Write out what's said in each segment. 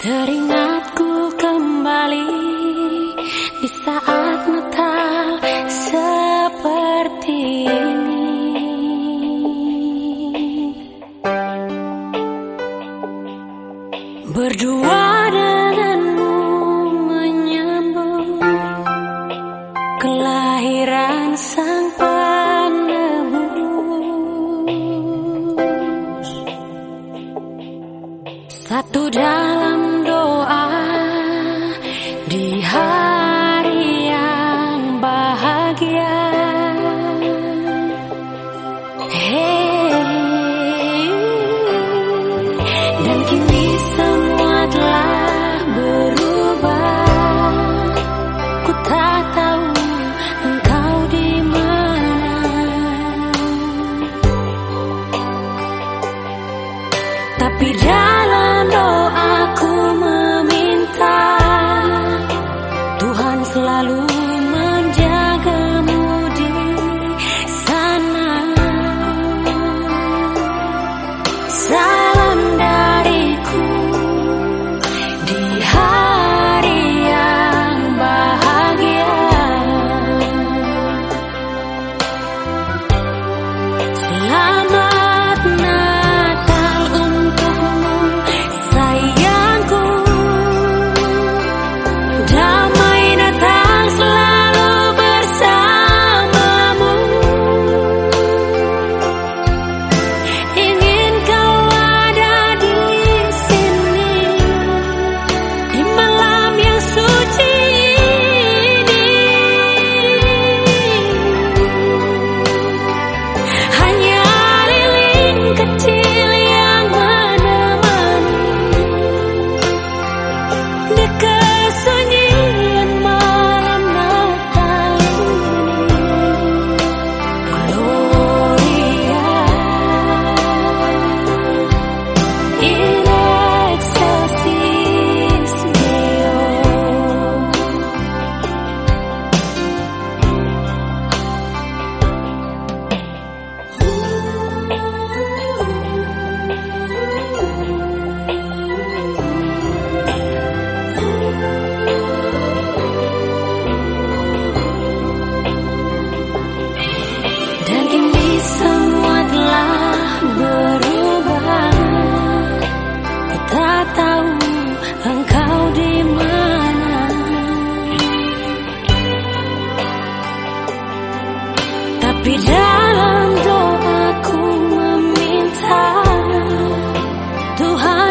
Teringatku kembali di saat Natal seperti ini. Berdua denganmu Yeah. time.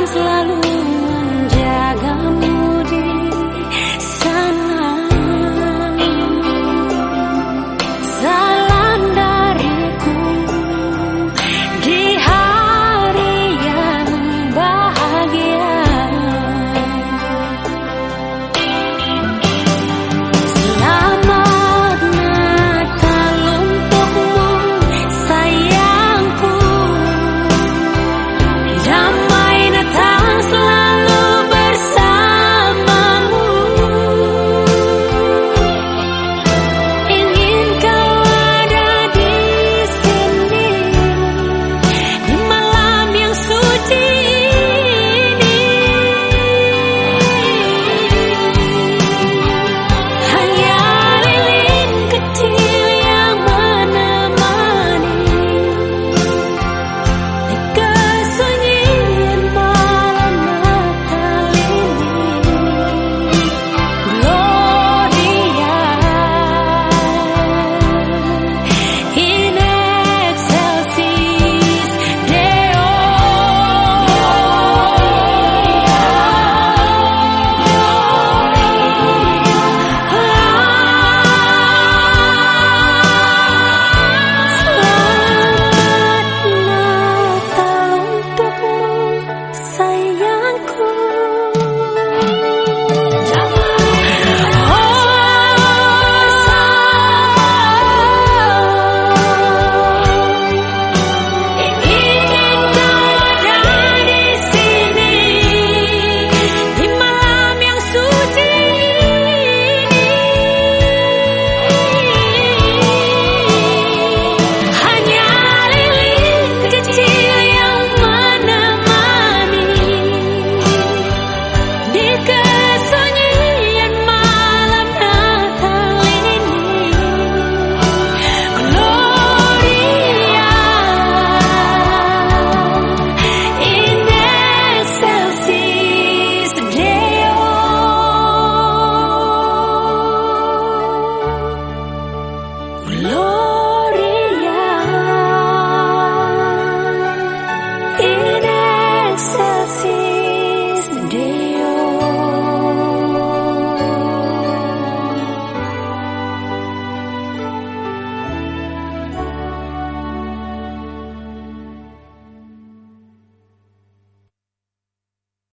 selalu